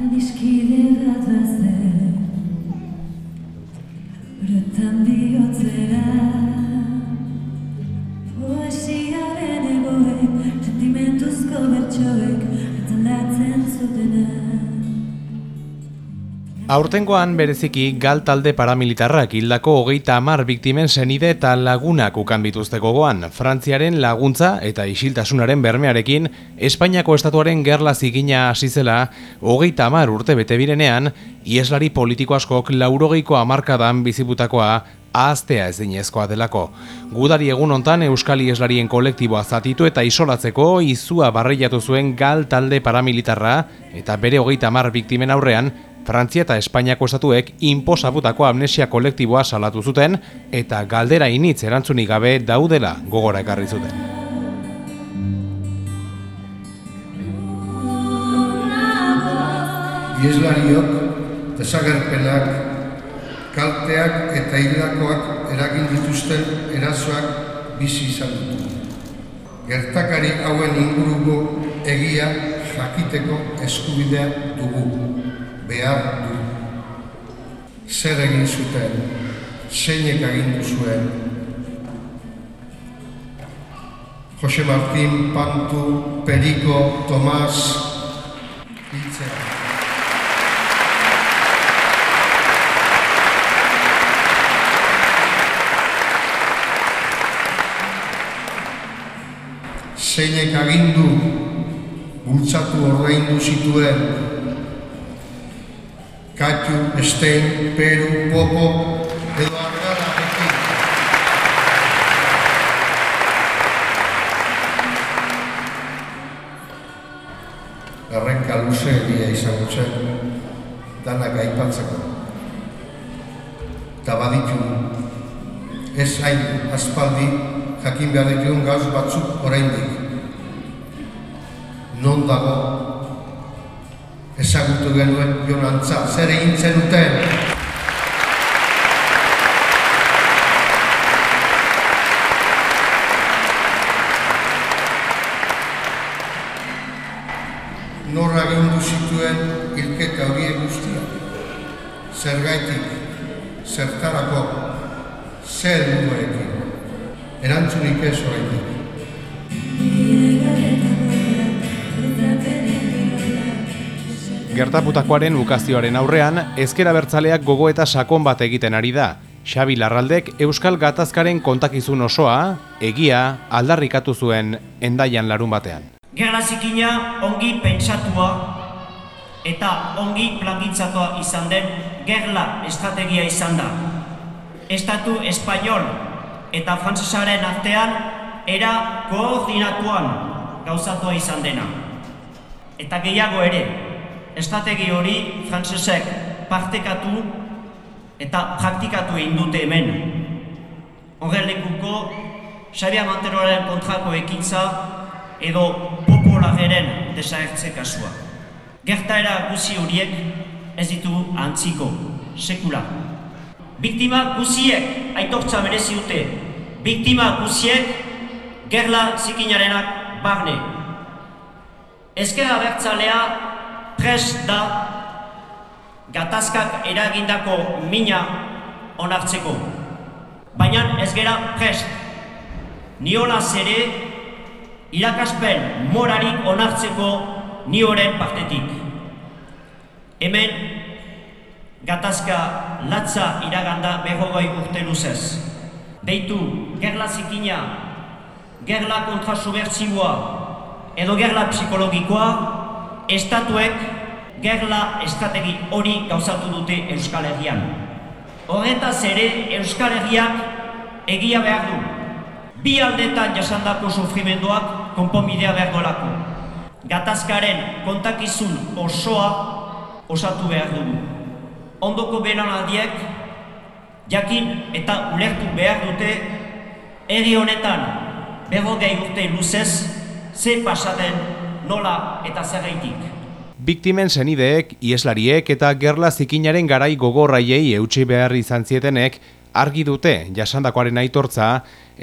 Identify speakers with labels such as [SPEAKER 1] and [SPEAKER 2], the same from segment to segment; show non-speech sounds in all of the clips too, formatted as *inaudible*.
[SPEAKER 1] Adiskide bat bazen Horretan bihotzera Poesiaren egoek Sentimentuzko bertsoek Atzaldatzen zutena
[SPEAKER 2] Aurtengoan bereziki gal talde paramilitarrak hildako hogeita hamar biktimen senide eta lagunak ukan bituzte gogoan. Frantziaren laguntza eta isiltasunaren bermearekin, Espainiako estatuaren gerla zigina hasi zela, hogeita hamar urte bete birenean, ieslari politiko askok laurogeiko hamarkadan bizibutakoa ahaztea ezinezkoa delako. Gudari egun hontan Euskal Ieslarien kolektiboa zatitu eta isolatzeko izua barreiatu zuen gal talde paramilitarra eta bere hogeita hamar biktimen aurrean Frantzia eta Espainiako estatuek inposabutako amnesia kolektiboa salatu zuten eta galdera initz erantzunik gabe daudela gogora ekarri zuten.
[SPEAKER 3] Ieslariok, desagerpenak, kalteak eta hildakoak eragin dituzten erasoak bizi izan dut. Gertakari hauen inguruko egia jakiteko eskubidea dugu behar du. Zer egin zuten, zeinek agindu zuen. Jose Martín, Pantu, Perico, Tomás, Hiltzea. Zeinek agindu, bultzatu ordaindu zituen, Katxu, Estein, Peru, Popo, edo Argara, Pekin. Errenka luze egia izango zen, danak aipatzeko. Eta baditu, ez hain aspaldi, jakin behar dituen gauz batzuk oraindik. Non dago ezagutu genuen jonantza, zer egin zenuten. Nor agindu zituen hilketa horiek guztiak. Zergaitik, zertarako, zer helburuarekin. Erantzunik ez oraindik.
[SPEAKER 2] Gertaputakoaren ukazioaren aurrean, ezkera bertzaleak gogo eta sakon bat egiten ari da. Xabi Larraldek Euskal Gatazkaren kontakizun osoa, egia, aldarrikatu zuen endaian larun batean.
[SPEAKER 4] Gerla zikina ongi pentsatua eta ongi plangintzatua izan den gerla estrategia izan da. Estatu espainol eta frantzesaren artean era koordinatuan gauzatua izan dena. Eta gehiago ere, estrategi hori frantsesek partekatu eta praktikatu egin dute hemen. Horren lekuko, Xabier Manteroaren kontrako ekintza edo populareren desagertze kasua. Gertaera guzi horiek ez ditu antziko, sekula. Biktima guziek aitortza merezi dute. Biktima guziek gerla zikinarenak barne. Ezkera bertzalea prest da gatazkak eragindako mina onartzeko. Baina ez gera prest. Niolaz ere irakaspen morarik onartzeko ni horren partetik. Hemen gatazka latza iraganda behogoi urte luzez. Deitu, gerla zikina, gerla kontra subertzibua, edo gerla psikologikoa, estatuek gerla estrategi hori gauzatu dute Euskal Herrian. Horretaz ere Euskal Herriak egia behar du. Bi aldetan jasandako sufrimenduak konponbidea behar dolako. Gatazkaren kontakizun osoa osatu behar dugu. Ondoko beranaldiek jakin eta ulertu behar dute herri honetan berrogei urte luzez ze pasaden nola eta zerreitik.
[SPEAKER 2] Biktimen senideek, ieslariek eta gerla zikinaren garai gogorraiei eutxi behar izan zietenek argi dute jasandakoaren aitortza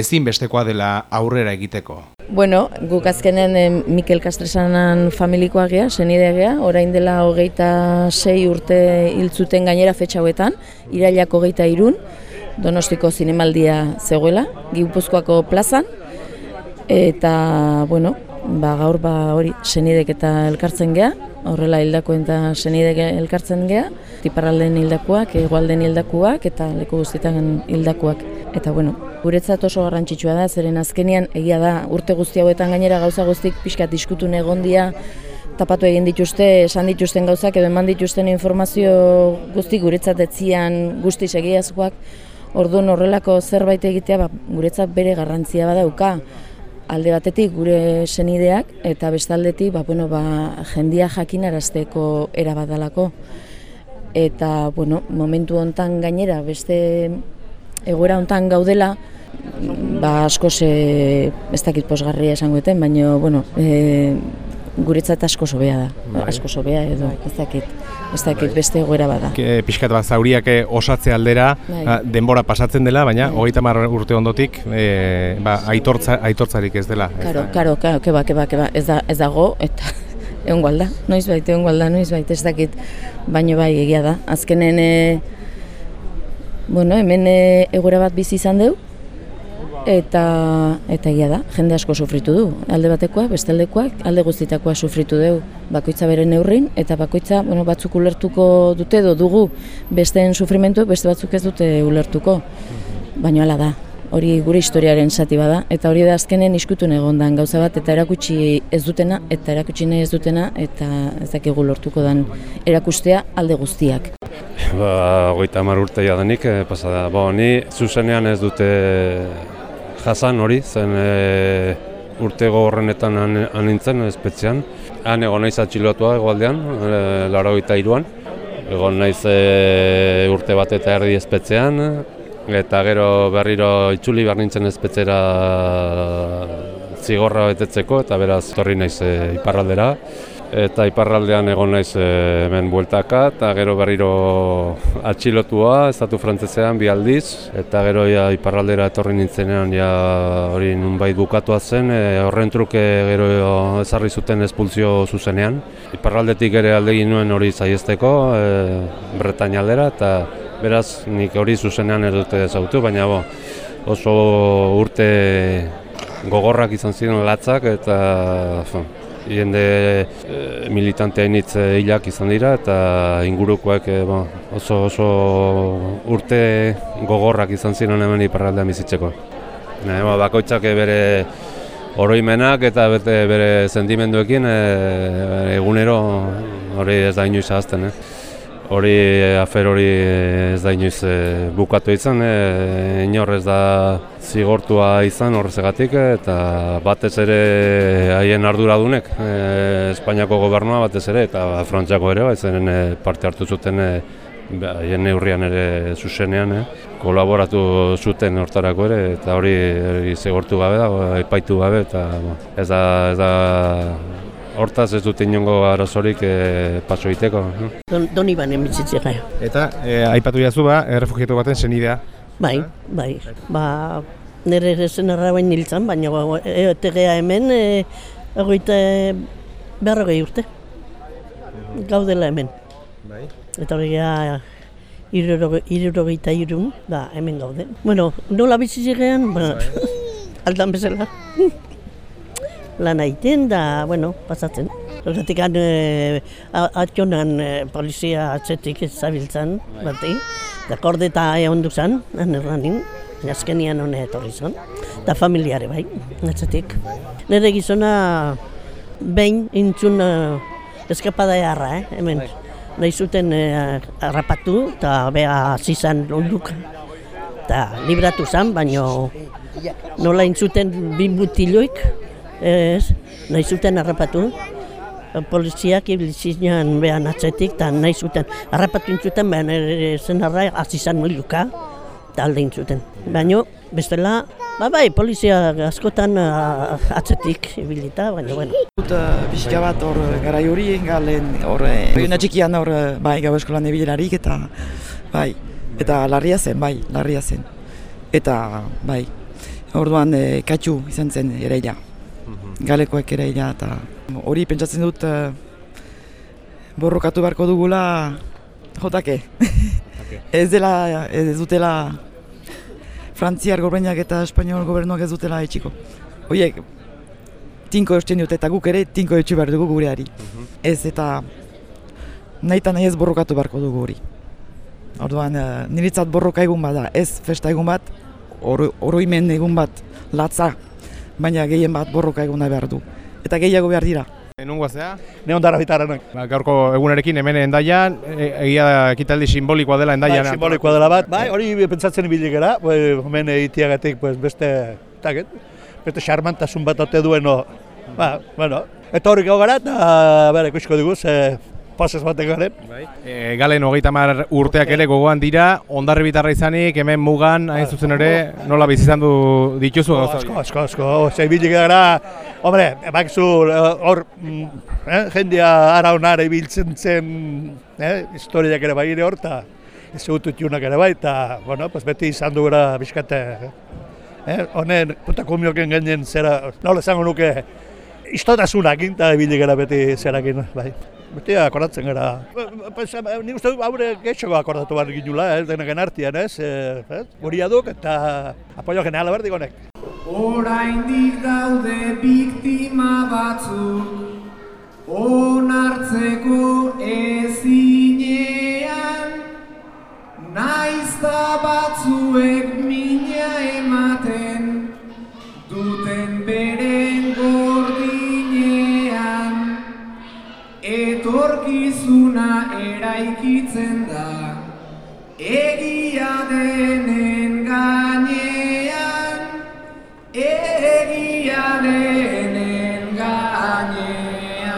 [SPEAKER 2] ezinbestekoa dela aurrera egiteko.
[SPEAKER 5] Bueno, guk azkenen eh, Mikel Kastresanan familikoa gea, senidea gea, orain dela hogeita sei urte hiltzuten gainera fetxa hauetan, irailak hogeita irun, donostiko zinemaldia zegoela, Gipuzkoako plazan, eta, bueno, ba, gaur ba, hori senidek eta elkartzen gea, horrela hildakoen eta senidek elkartzen gea, tiparralden hildakoak, egualden hildakoak eta leku guztietan hildakoak. Eta bueno, guretzat oso garrantzitsua da, zeren azkenian egia da urte guzti hauetan gainera gauza guztik pixka diskutun egondia, tapatu egin dituzte, esan dituzten gauzak edo eman dituzten informazio guzti guretzat etzian guzti segiazkoak, orduan horrelako zerbait egitea ba, guretzat bere garrantzia badauka alde batetik gure senideak eta bestaldetik ba, bueno, ba, jendia jakinarazteko era badalako. Eta bueno, momentu hontan gainera beste egoera hontan gaudela, ba asko se ez dakit posgarria esango eten, baina bueno, e, guretzat asko sobea da.
[SPEAKER 2] Bai.
[SPEAKER 5] Asko sobea edo ez dakit. Ez dakit beste egoera bada.
[SPEAKER 2] E, pixkat bat zauriak eh, osatze aldera
[SPEAKER 5] Bai.
[SPEAKER 2] ah, denbora pasatzen dela, baina hogeita mar urte ondotik e, ba, aitortza, aitortzarik ez dela.
[SPEAKER 5] Karo, karo, karo, keba, keba, keba, ez, da, ez dago, eta *laughs* egon galda, noiz bait, egon galda, noiz bait, ez dakit, baino bai egia da. Azkenen, e, bueno, hemen e, egoera bat bizi izan deu, eta, eta egia da, jende asko sufritu du. Alde batekoak, beste aldekoak, alde guztitakoa sufritu deu, bakoitza bere neurrin, eta bakoitza, bueno, batzuk ulertuko dute edo dugu besteen sufrimentu, beste batzuk ez dute ulertuko. Baina hala da, hori gure historiaren zati bada, eta hori da azkenen iskutun egondan gauza bat, eta erakutsi ez dutena, eta erakutsi nahi ez dutena, eta ez dakigu lortuko dan erakustea alde guztiak.
[SPEAKER 6] Ba, hogeita hamar urte jadanik e, pasada. Bo, ni zuzenean ez dute jasan hori, zen e, urte gogorrenetan han, espetzean. Han egon naiz atxilotua egoaldean, e, lara hogeita iruan. Egon naiz e, urte bat eta erdi espetzean, eta gero berriro itzuli behar nintzen espetzera zigorra betetzeko, eta beraz torri naiz e, iparraldera. Eta iparraldean egon naiz e, hemen bueltaka, eta gero berriro atxilotua, estatu frantzesean bi aldiz, eta gero ja, iparraldera etorri nintzenean ja hori nunbait bukatua zen, e, horren truke gero ezarri zuten espulzio zuzenean. Iparraldetik ere alde egin nuen hori zaiesteko, e, Bretaña aldera, eta beraz nik hori zuzenean ez dute ezautu, baina bo, oso urte gogorrak izan ziren latzak eta jende e, militantea initz e, hilak izan dira eta ingurukoak e, bo, oso oso urte gogorrak izan ziren hemen iparraldean bizitzeko. Ne, bo, bakoitzak e, bere oroimenak eta bete, bere sentimenduekin e, egunero hori ez da inoiz ahazten. Eh? Hori, afer hori ez da inoiz e, bukatu izan, e, inor ez da zigortua izan horrezegatik eta batez ere haien arduradunek, e, Espainiako gobernua batez ere eta Frantziako ere, bai, e, parte hartu zuten e, haien neurrian ere zuzenean, eh? kolaboratu zuten hortarako ere eta hori, hori zigortu gabe da, epaitu gabe eta ez da, ez da hortaz ez dute inongo arazorik e, paso egiteko. eh?
[SPEAKER 7] Don, don Ibanen bizitzera.
[SPEAKER 2] Eta e, aipatu jazu ba, errefugiatu baten senidea.
[SPEAKER 7] Bai, bai. Ba, nire zen bain niltzan, baina e, tegea hemen e, egoite berrogei urte. Gaudela hemen.
[SPEAKER 2] Bai.
[SPEAKER 7] Eta hori irurogeita irun, da hemen gaude. Bueno, nola bizitzegean, bueno, *laughs* aldan bezala. *laughs* Lan egiten da, bueno, pasatzen. Horretik han, e, atxonan e, polizia atzetik zabiltzan, bati. Da korde eta egon duzan, han erranin, azkenian hone etorri zan. Da familiare bai, atzetik. Nire gizona behin intzun uh, eskapada eharra, eh, hemen. Nahi zuten eh, harrapatu eta beha zizan onduk. Eta libratu zan, baino nola intzuten bi butiloik, ez, nahi zuten harrapatu. Poliziak ibilizinean behan atzetik, eta nahi zuten harrapatu intzuten, behan ere zen harra azizan miliuka, eta alde intzuten. Baino, bestela, ba bai, polizia askotan atzetik ibilita, baina, bueno.
[SPEAKER 8] Pixka bat hor garai hori, galen hor, uh, txikian hor, uh, bai, gau eskolan ebilerarik eta, bai, eta larria zen, bai, larria zen. Eta, bai, orduan uh, katxu izan zen ere ja. Galekoak ere ja, eta hori pentsatzen dut eh, borrokatu beharko dugula jotake. *laughs* ez dela, ez dutela Frantziar gobernak eta Espainiol gobernuak ez dutela etxiko. Horiek, tinko esten dute eta guk ere tinko etxu behar dugu gureari. Ez eta nahi nahi ez borrokatu beharko dugu hori. Orduan, eh, niritzat borroka egun bat da, ez festa egun bat, oro- oroimen egun bat, latza, baina gehien bat borroka eguna behar du. Eta gehiago behar dira.
[SPEAKER 2] Nungo zea?
[SPEAKER 9] Ne ondara bitaranak.
[SPEAKER 2] Ba, gaurko egunarekin hemen endaian, e, egia da ekitaldi simbolikoa dela endaian.
[SPEAKER 9] Bai, simbolikoa dela bat. Bai, hori pentsatzen ibili gara, bai, hemen egiteagatik pues, beste, taket, beste xarmantasun bat ote duen, ba, bueno, eta hori gau gara, eta bera, ikusiko dugu, ze pasez batek garen.
[SPEAKER 2] E, galen hogeita mar urteak ere gogoan dira, ondarri bitarra izanik, hemen mugan, hain zuzen ere, nola bizizan du dituzu gauza
[SPEAKER 9] Asko, asko, asko, ze ibili gara, hombre, bakizu, eh, hor, mm, eh, jendia ara onara ibiltzen zen, eh, historiak ere bai ere hor, eta ez ere bai, eta, bueno, pues beti izan du gara bizkate, eh, honen, puta kumioken gainen zera, nola esango nuke, istotasunak eta ibili gara beti zerakin, bai. Beti akordatzen gara. Pues, eh, ni uste dut haure getxoko akordatu behar ginula, eh, denen artian, ez? Eh, eh, Guria duk eta apoio generala behar digonek.
[SPEAKER 10] Oraindik daude biktima batzuk onartzeko ezinean Naizta batzuek mina Etorkizuna eraikitzen da egia denen gainean Egia denen gainean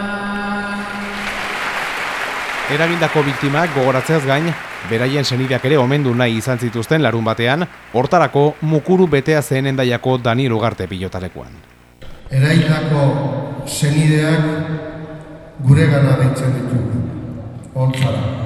[SPEAKER 2] Eragindako biktimak gogoratzeaz gain, beraien senideak ere omendu nahi izan zituzten larun batean, hortarako mukuru betea zen endaiako Daniel Ugarte pilotalekuan.
[SPEAKER 3] Eraildako senideak gure gana deitzen ditugu. Hortzara.